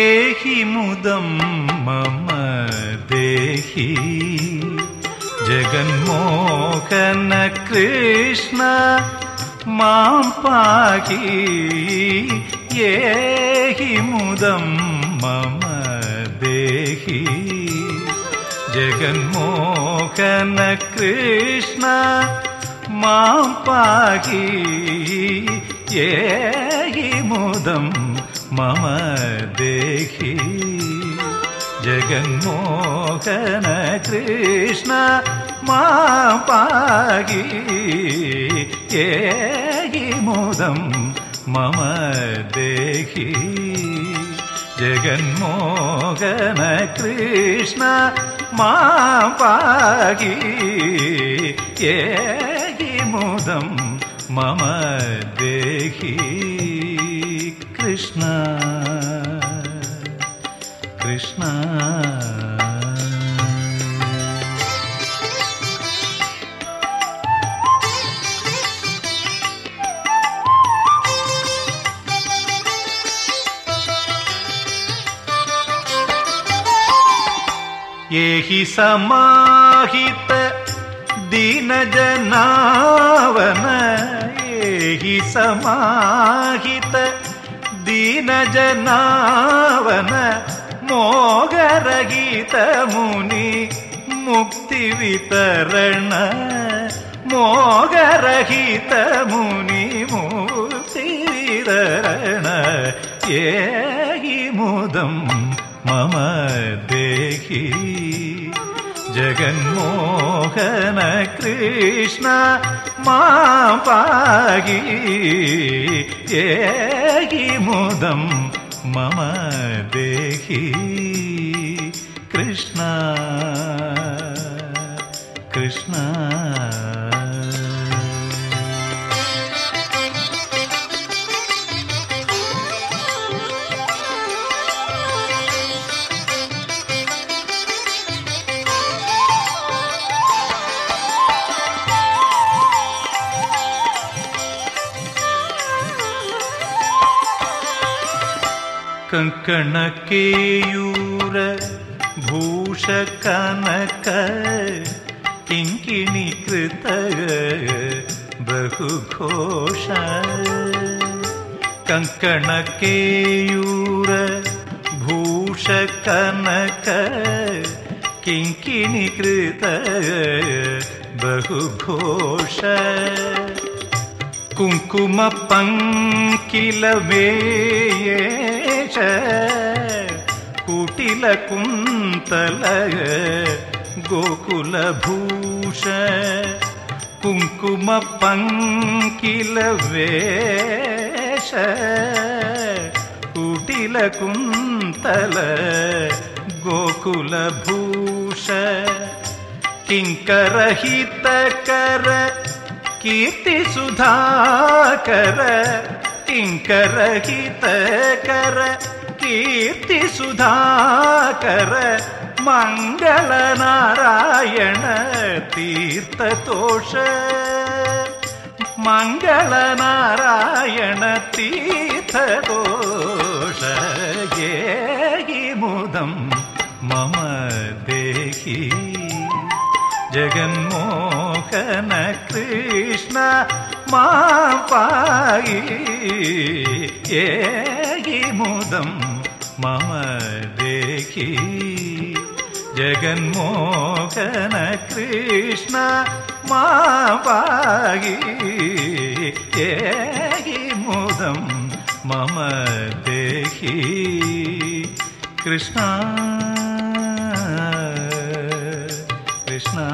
देहि मुदम मम देहि जगन्मोहन कृष्ण माँ पाहि येहि मुदम मम देहि जगन्मोहन कृष्ण माँ पाहि येहि मुदम मम देखी जगन्मोहन कृष्ण मा के मोदम मम देखी जगन्मोहन कृष्ण मा के मोदम मम देखी कृष्ण। ये ही समाहित दीन जनावन ही समाहित दीन जनावन മോഹരഹിത മുനി മുക്തി വിതരണ മോഹരഹിത മുനി മുക്തി വിതരണ ഏഹി മുദം മമ ദേഹി. ജഗന്മോഹന കൃഷ്ണ മാ പാകി. ഏഹി മുദം मम देहि कृष्ण कृष्ण। कङ्कणकेयूर भूषकनक किङ्किणीकृत बहुघोष कङ्कणकेयूर भूषकनक किङ्किणीकृत बहुघोष कुङ्कुमपङ्किलवेये कुटिल कुन्तल गोकुलभूष कुङ्कुमपङ्किलेश कुटिल कुन्तल गोकुलभूष किङ्करहितकर कीर्ति सुधा ಗೋಕುಲ ಭೂಷ ಕುಂಕುಮ ಪಂಕಿಲ ವೇಷ ಕುಟಿಲ ಕುಂತಲ ಗೋಕುಲ ಭೂಷ ಕಿಂಕರಹಿತ ಕರ ಕೀರ್ತಿ ಸುಧಾಕರ ಕಿಂಕರಹಿತ ಕರ ಕೀರ್ತಿ ಸುಧಾಕರ ಮಂಗಳ ನಾರಾಯಣ ತೀರ್ಥತೋಷ ಮಂಗಳ ನಾರಾಯಣ ತೀರ್ಥತೋಷ ಏಹಿ ಮುದಂ ಮಮ ದೇಹಿ ಜಗನ್ಮೋಹನ ಕೃಷ್ಣ மாப்பாயி ஏகி முதம் மம தேகி ஜெகன்மோகன கிருஷ்ண மாபாகி ஏகி முதம் மம தேகி கிருஷ்ணா கிருஷ்ணா